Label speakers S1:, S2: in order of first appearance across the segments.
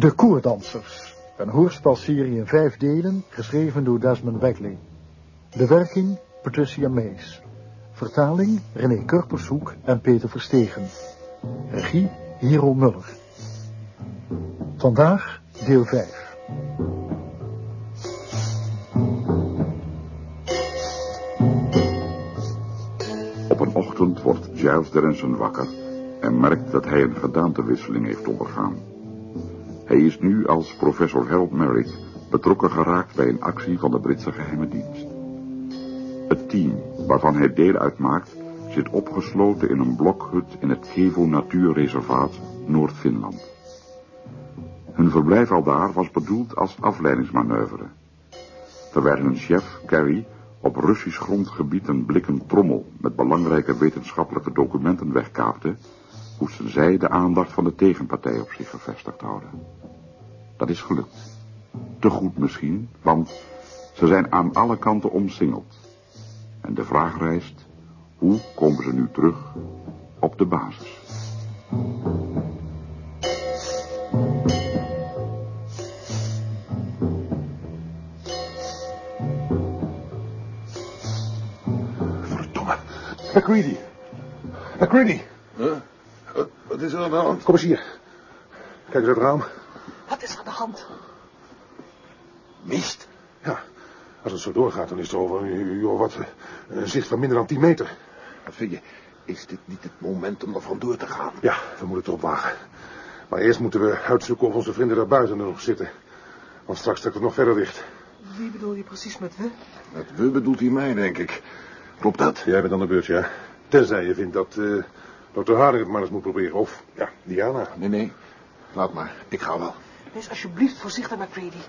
S1: De Koerdansers. Een hoorspelserie in vijf delen, geschreven door Desmond Beckley. Bewerking Patricia Mees. Vertaling René Kurpershoek en Peter Verstegen. Regie Hero Muller. Vandaag deel 5.
S2: Op een ochtend wordt Giles Denison wakker en merkt dat hij een gedaantewisseling heeft ondergaan. Hij is nu als professor Harold Merrick betrokken geraakt bij een actie van de Britse geheime dienst. Het team waarvan hij deel uitmaakt zit opgesloten in een blokhut in het Kevo Natuurreservaat Noord-Finland. Hun verblijf aldaar was bedoeld als afleidingsmanoeuvre. Terwijl hun chef, Carrie, op Russisch grondgebied een blikken trommel met belangrijke wetenschappelijke documenten wegkaapte, moesten zij de aandacht van de tegenpartij op zich gevestigd houden. Dat is gelukt. Te goed misschien, want ze zijn aan alle kanten omsingeld. En de vraag rijst, hoe komen ze nu terug op de basis?
S3: Verdomme. McCready. McCready.
S4: Wat, wat is er aan de hand?
S3: Kom eens hier. Kijk eens uit het raam.
S5: Wat is er aan de hand?
S4: Mist.
S3: Ja, als het zo doorgaat, dan is het over joh, wat, een zicht van minder dan 10 meter.
S4: Wat vind je? Is dit niet het moment om er vandoor te gaan?
S3: Ja, we moeten het erop wagen. Maar eerst moeten we uitzoeken of onze vrienden daar buiten nog zitten. Want straks trekt het nog verder dicht.
S5: Wie bedoel je precies met we?
S4: Met we bedoelt hij mij, denk ik. Klopt dat?
S3: Jij bent aan de beurt, ja. Tenzij je vindt dat uh, dokter Harding het maar eens moet proberen. Of, ja, Diana.
S4: Nee, nee. Laat maar. Ik ga wel.
S5: Wees alsjeblieft voorzichtig, McCready.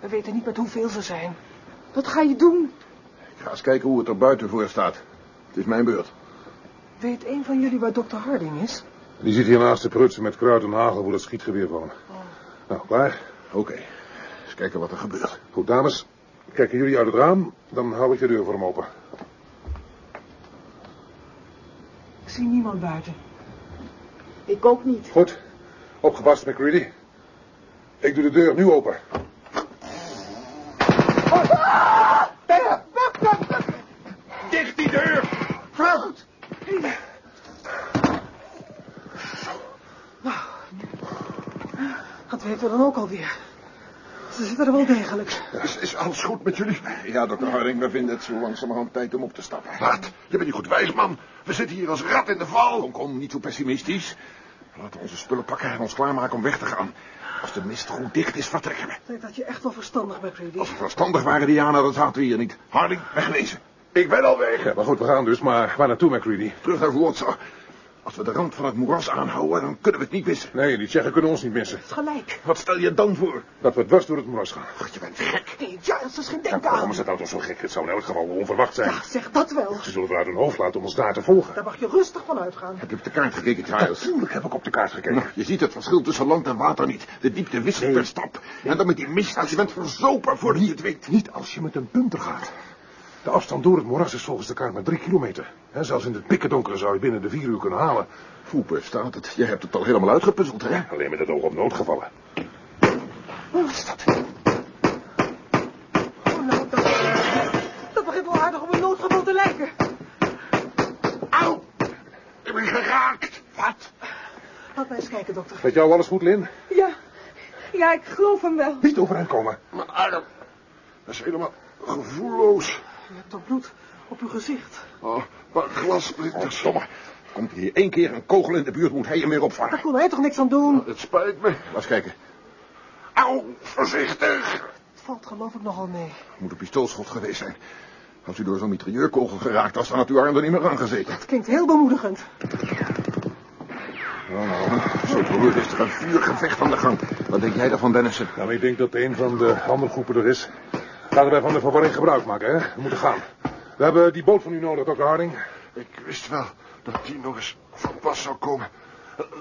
S5: We weten niet met hoeveel ze zijn. Wat ga je doen?
S4: Ik ga eens kijken hoe het er buiten voor staat. Het is mijn beurt.
S5: Weet een van jullie waar dokter Harding is?
S3: Die zit hier naast de prutsen met kruid en hagel voor het schietgeweer van.
S5: Oh.
S3: Nou, klaar?
S4: Oké. Okay. Eens kijken wat er gebeurt.
S3: Goed, dames. Kijken jullie uit het raam, dan hou ik de deur voor hem open.
S5: Ik zie niemand buiten.
S6: Ik ook niet.
S3: Goed. Opgepast, McCready. Ik doe de deur nu open.
S4: Dicht die deur!
S5: Nou, dat weten we dan ook alweer. Ze zitten er wel degelijk.
S4: Is, is alles goed met jullie? Ja, dokter Harding, we vinden het zo langzamerhand tijd om op te stappen. Wat? Je bent niet goed wijs, man. We zitten hier als rat in de val. Kom, kom, niet zo pessimistisch. Laten we onze spullen pakken en ons klaarmaken om weg te gaan. Als de mist goed dicht is, vertrekken we.
S5: Ik denk dat je echt wel verstandig bent, Rudy.
S4: Als we verstandig waren, Diana, dan zaten we hier niet. Harding, wegwezen.
S3: Ik ben al weg. Ja, maar goed, we gaan dus. Maar waar naartoe, McCready?
S4: Terug naar Warsaw. Als we de rand van het moeras aanhouden, dan kunnen we het niet missen.
S3: Nee, die Tsjechen kunnen ons niet missen.
S5: Gelijk.
S4: Wat stel je dan voor?
S3: Dat we dwars door het moeras gaan.
S4: Ach, je bent gek.
S5: Nee, dat is geen
S3: Ja,
S5: denken
S3: waarom is het nou toch zo gek? Het zou in elk geval onverwacht zijn.
S5: Ja, zeg dat wel.
S3: Ze zullen eruit hun hoofd laten om ons daar te volgen.
S5: Daar mag je rustig van uitgaan.
S4: Heb je op de kaart gekeken, Giles?
S3: Natuurlijk heb ik op de kaart gekeken.
S4: Nou, je ziet het verschil tussen land en water niet. De diepte wisselt per stap. En dan met die mist, je bent verzopen voordat je het weet.
S3: Niet als je met een punter gaat. De afstand door het moeras is volgens de kaart maar drie kilometer. He, zelfs in het pikkendonkere zou je binnen de vier uur kunnen halen.
S4: Voeper staat het. Je hebt het al helemaal uitgepuzzeld, hè?
S3: Alleen met het oog op noodgevallen.
S5: Wat is dat? Oh, nou, dat, dat begint wel aardig op een noodgeval te lijken.
S4: Auw! Ik ben geraakt. Wat?
S5: Laat mij eens kijken, dokter.
S3: Met jou alles goed, Lin?
S6: Ja, ja, ik geloof hem wel.
S3: Niet overeind komen.
S4: Mijn arm. Dat is helemaal gevoelloos.
S5: U hebt toch bloed op uw gezicht.
S4: Oh, wat glassplitters. Domme. Komt hier één keer een kogel in de buurt, moet hij hem weer opvangen.
S5: Daar kon hij toch niks aan doen?
S4: Het spijt me. Laat eens kijken. Auw, voorzichtig.
S5: Het valt geloof ik nogal mee.
S4: Moet een pistoolschot geweest zijn. Als u door zo'n mitrailleurkogel geraakt was, dan had uw arm er niet meer aan gezeten.
S5: Het klinkt heel bemoedigend.
S4: Nou, nou, zo te horen is er een vuurgevecht aan de gang. Wat denk jij daarvan, Dennison?
S3: Nou, ik denk dat een van de andere groepen er is. Laten wij van de verwarring gebruik maken, hè? We moeten gaan. We hebben die boot van u nodig, dokter Harding.
S4: Ik wist wel dat die nog eens van pas zou komen.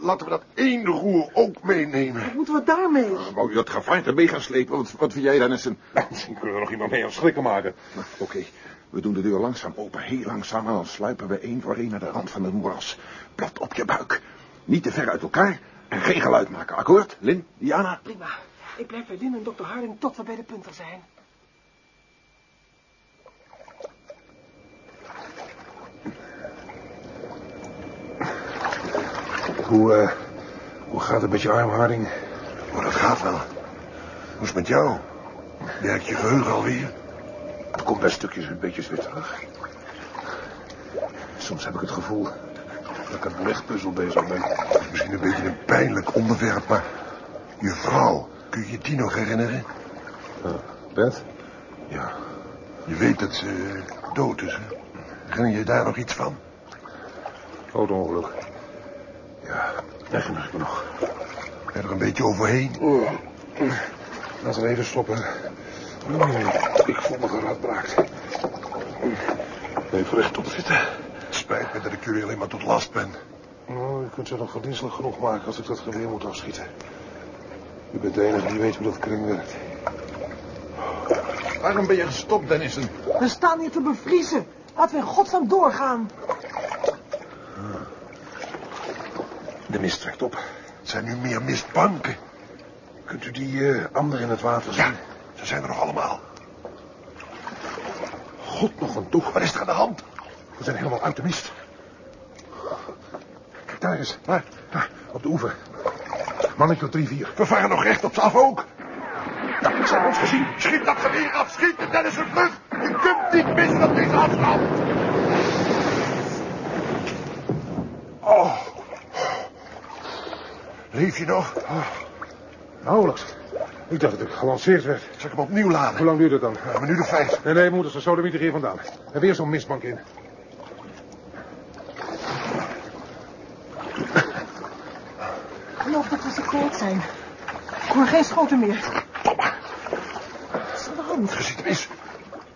S4: Laten we dat één roer ook meenemen.
S5: Wat moeten we daarmee?
S4: Wou je dat gevaarte mee gaan slepen? Wat, wat vind jij, Dennison?
S3: Nou, misschien kunnen we nog iemand mee aan schrikken maken.
S4: Nou, Oké, we doen de deur langzaam open, heel langzaam... en dan sluipen we één voor één naar de rand van het moeras. Plat op je buik. Niet te ver uit elkaar En geen geluid maken, akkoord? Lin, Diana?
S5: Prima. Ik blijf bij Lin en dokter Harding tot we bij de punter zijn.
S3: Hoe, eh, hoe gaat het met je arm, Harding?
S4: Oh, dat gaat wel. Hoe is het met jou? Werkt je geheugen alweer?
S3: Het komt bij stukjes een beetje weer terug. Soms heb ik het gevoel dat ik een legpuzzel bezig ben.
S4: Misschien een beetje een pijnlijk onderwerp, maar... Je vrouw, kun je die nog herinneren?
S3: Beth?
S4: Ja. Je weet dat ze eh, dood is, hè? Herinner je daar nog iets van?
S3: Auto-ongeluk. Ja, herinner ik me nog.
S4: Er een beetje overheen?
S3: Oh. Laten we even stoppen. Ik voel me geradbraakt. Even rechtop zitten.
S4: Spijt me dat ik jullie alleen maar tot last ben.
S3: Oh, u kunt ze nog verdienstelijk genoeg maken als ik dat geweer moet afschieten. U bent de enige die weet hoe dat kring werkt.
S4: Waarom ben je gestopt, Dennison?
S5: We staan hier te bevriezen. Laten we in godsnaam doorgaan.
S3: De mist trekt op.
S4: Het zijn nu meer mistbanken.
S3: Kunt u die eh ander in het water zien?
S4: Ja, ze zijn er nog allemaal.
S3: God nog een toe.
S4: Wat is er aan de hand?
S3: We zijn helemaal uit de mist. Kijk daar eens. Daar, daar, op de oever. Mannetje drie, vier.
S4: We varen nog recht op ze af ook. Ja, ze hebben ons gezien. Schiet dat geweer af. Schiet, Dennison, vlug. Je kunt niet missen op deze afstand. Oh. Leef je nog?
S3: Nauwelijks. Ik dacht dat ik gelanceerd werd.
S4: Zal ik hem opnieuw laden?
S3: Hoe lang duurt het dan?
S4: Een minuut of vijf.
S3: Nee, nee, moeder, ze sodemieter hier vandaan. En weer zo'n mistbank in.
S5: Ik geloof dat we ze kwijt zijn. Ik hoor geen schoten meer.
S4: Domme.
S5: Wat is er aan de hand?
S4: Je ziet hem eens.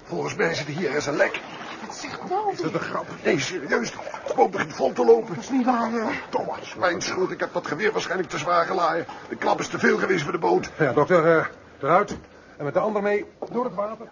S4: Volgens mij zit hier eens een lek.
S5: Wat zegt nou
S3: Is dat een grap?
S4: Nee, serieus. De boot begint vol te lopen.
S5: Dat is niet waar. eh.
S4: Thomas, mijn schuld. Ik heb dat geweer waarschijnlijk te zwaar geladen. De klap is te veel geweest voor de boot.
S3: Ja, dokter, eh, eruit. En met de ander mee door het water.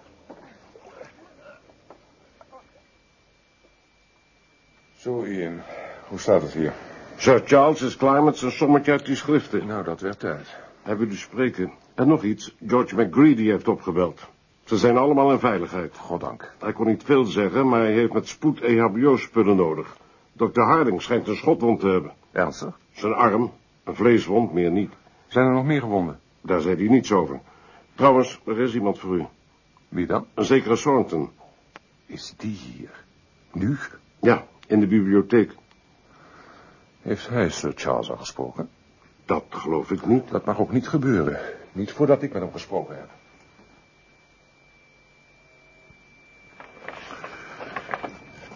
S7: Zo, Ian. Hoe staat het hier?
S8: Sir Charles is klaar met zijn sommetje uit die schriften.
S7: Nou, dat werd tijd.
S8: Hij wil u spreken. En nog iets. George McGreedy heeft opgebeld. Ze zijn allemaal in veiligheid.
S7: Goddank.
S8: Hij kon niet veel zeggen, maar hij heeft met spoed EHBO-spullen nodig. Dr. Harding schijnt een schotwond te hebben.
S7: Ernstig?
S8: Zijn arm, een vleeswond, meer niet.
S7: Zijn er nog meer gewonden?
S8: Daar zei hij niets over. Trouwens, er is iemand voor u.
S7: Wie dan?
S8: Een zekere Thornton.
S7: Is die hier? Nu?
S8: Ja, in de bibliotheek.
S7: Heeft hij Sir Charles al gesproken?
S8: Dat geloof ik niet.
S7: Dat mag ook niet gebeuren. Niet voordat ik met hem gesproken heb.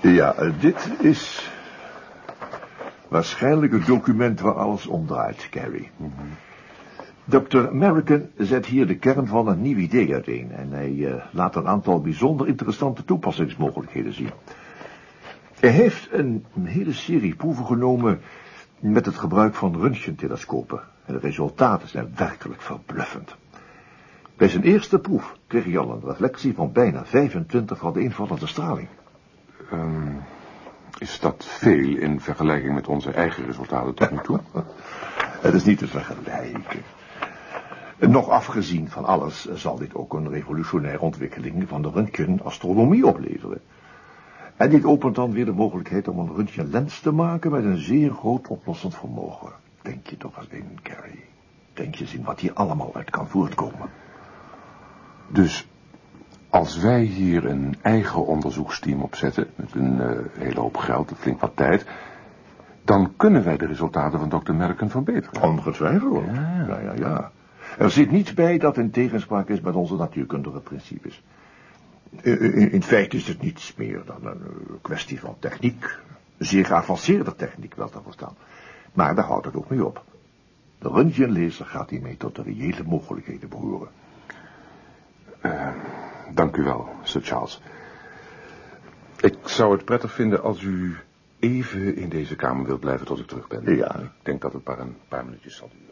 S9: Ja, dit is waarschijnlijk het document waar alles om draait, Carrie. Dr. American zet hier de kern van een nieuw idee uiteen en hij eh, laat een aantal bijzonder interessante toepassingsmogelijkheden zien. Hij heeft een, hele serie proeven genomen met het gebruik van röntgentelescopen en de resultaten zijn werkelijk verbluffend. Bij zijn eerste proef kreeg hij al een reflectie van bijna 25 van de invallende straling.
S7: Ehm, is dat veel in vergelijking met onze eigen resultaten tot nu toe?
S9: Het is niet te vergelijken. Nog afgezien van alles zal dit ook een revolutionaire ontwikkeling van de röntgenastronomie opleveren. En dit opent dan weer de mogelijkheid om een röntgenlens te maken met een zeer groot oplossend vermogen. Denk je toch eens in, Carrie. Denk je eens in wat hier allemaal uit kan voortkomen.
S7: Dus als wij hier een eigen onderzoeksteam opzetten, met een eh, hele hoop geld flink wat tijd, dan kunnen wij de resultaten van dokter Merken verbeteren.
S9: Ongetwijfeld.
S7: Ja.
S9: ja, ja, ja. Er zit niets bij dat in tegenspraak is met onze natuurkundige principes. In, feite is het niets meer dan een eh, kwestie van techniek. Zeer geavanceerde techniek, wel te verstaan. Maar daar houdt het ook mee op. De röntgenlaser gaat hiermee tot de reële mogelijkheden behoren.
S7: Dank u wel, Sir Charles. Ik zou het prettig vinden als u even in deze kamer wilt blijven tot ik terug ben.
S9: Ja.
S7: Ik denk dat het maar een paar minuutjes zal duren.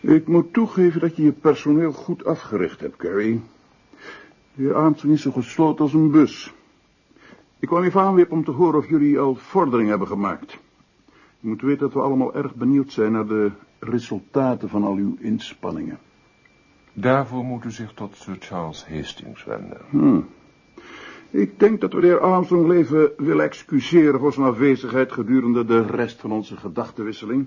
S10: Ik moet toegeven dat je je personeel goed afgericht hebt, Carrie. Je armt is niet zo gesloten als een bus. Ik kwam even aanwippen om te horen of jullie al vordering hebben gemaakt. Je moet weten dat we allemaal erg benieuwd zijn naar de resultaten van al uw inspanningen.
S7: Daarvoor moet u zich tot Sir Charles Hastings wenden.
S10: Hmm. Ik denk dat we de heer Armstrong even willen excuseren voor zijn afwezigheid gedurende de rest van onze gedachtenwisseling.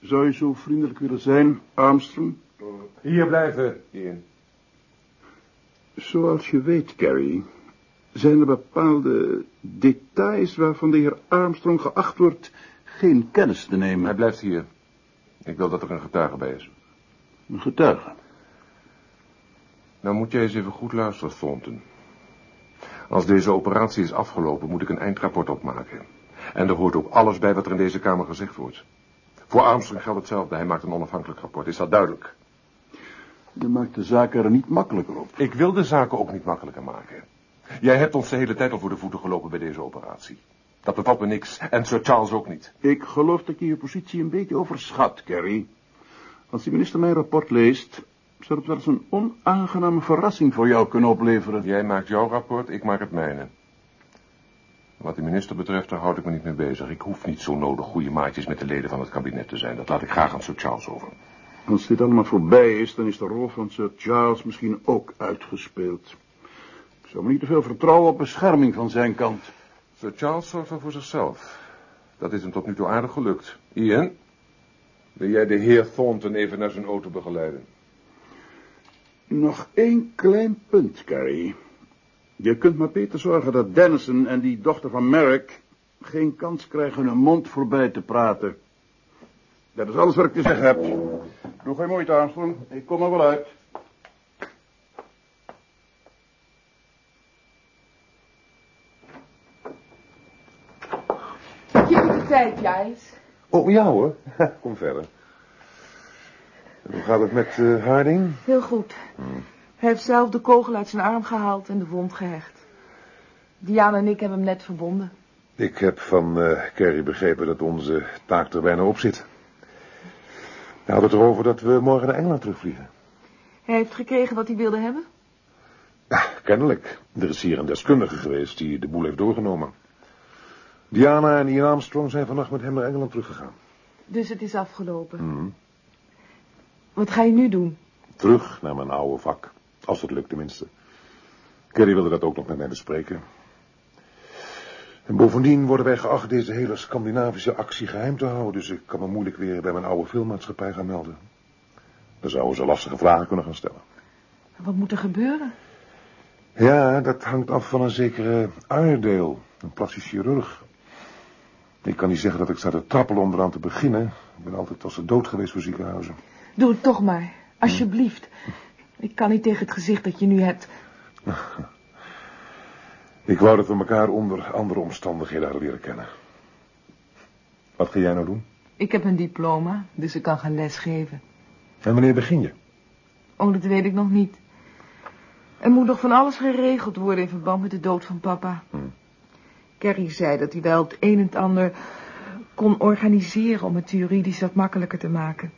S10: Zou je zo vriendelijk willen zijn, Armstrong?
S7: Hier blijven, Ian.
S10: Zoals je weet, Carrie, zijn er bepaalde details waarvan de heer Armstrong geacht wordt geen kennis te nemen.
S7: Hij blijft hier. Ik wil dat er een getuige bij is.
S10: Een getuige?
S7: Nou moet jij eens even goed luisteren, Thornton. Als deze operatie is afgelopen, moet ik een eindrapport opmaken. En er hoort ook alles bij wat er in deze kamer gezegd wordt. Voor Armstrong geldt hetzelfde. Hij maakt een onafhankelijk rapport. Is dat duidelijk?
S10: Je maakt de zaken er niet makkelijker op.
S7: Ik wil de zaken ook niet makkelijker maken. Jij hebt ons de hele tijd al voor de voeten gelopen bij deze operatie. Dat bevalt me niks. En Sir Charles ook niet.
S10: Ik geloof dat je je positie een beetje overschat, Carrie. Als de minister mijn rapport leest, zou het wel eens een onaangename verrassing voor jou kunnen opleveren.
S7: Jij maakt jouw rapport, ik maak het mijne. Wat de minister betreft, daar houd ik me niet mee bezig. Ik hoef niet zo nodig goede maatjes met de leden van het kabinet te zijn. Dat laat ik graag aan Sir Charles over.
S10: Als dit allemaal voorbij is, dan is de rol van Sir Charles misschien ook uitgespeeld. Ik zou me niet te veel vertrouwen op bescherming van zijn kant.
S7: Sir Charles zorgt wel voor zichzelf. Dat is hem tot nu toe aardig gelukt. Ian, wil jij de heer Thornton even naar zijn auto begeleiden?
S10: Nog één klein punt, Carrie. Je kunt maar beter zorgen dat Dennison en die dochter van Merrick geen kans krijgen hun mond voorbij te praten. Dat is alles wat ik te zeggen heb. Doe geen moeite, Armstrong. Ik kom er wel uit.
S6: Je hebt de tijd, Giles.
S7: Oh, ja hoor. Kom verder. Hoe gaat het met uh, Harding?
S6: Heel goed. Hij heeft zelf de kogel uit zijn arm gehaald en de wond gehecht. Diana en ik hebben hem net verbonden.
S3: Ik heb van uh, Carrie begrepen dat onze taak er bijna op zit. Hij had het erover dat we morgen naar Engeland terugvliegen.
S6: Hij heeft gekregen wat hij wilde hebben?
S3: Ja, kennelijk. Er is hier een deskundige geweest die de boel heeft doorgenomen. Diana en Ian Armstrong zijn vannacht met hem naar Engeland teruggegaan.
S6: Dus het is afgelopen.
S3: Mm.
S6: Wat ga je nu doen?
S3: Terug naar mijn oude vak. Als het lukt tenminste. Kerry wilde dat ook nog met mij bespreken. En bovendien worden wij geacht deze hele Scandinavische actie geheim te houden, dus ik kan me moeilijk weer bij mijn oude filmmaatschappij gaan melden. Dan zouden ze lastige vragen kunnen gaan stellen.
S6: Wat moet er gebeuren?
S3: Ja, dat hangt af van een zekere Iredale, een plastisch chirurg. Ik kan niet zeggen dat ik sta te trappelen om eraan te beginnen. Ik ben altijd als de dood geweest voor ziekenhuizen.
S6: Doe het toch maar, alsjeblieft. Ik kan niet tegen het gezicht dat je nu hebt.
S3: Ik wou dat we elkaar onder andere omstandigheden hadden leren kennen. Wat ga jij nou doen?
S6: Ik heb een diploma, dus ik kan gaan lesgeven.
S3: En wanneer begin je?
S6: Oh, dat weet ik nog niet. Er moet nog van alles geregeld worden in verband met de dood van papa.
S3: Hm.
S6: Carrie zei dat hij wel het een en het ander kon organiseren om het juridisch wat makkelijker te maken.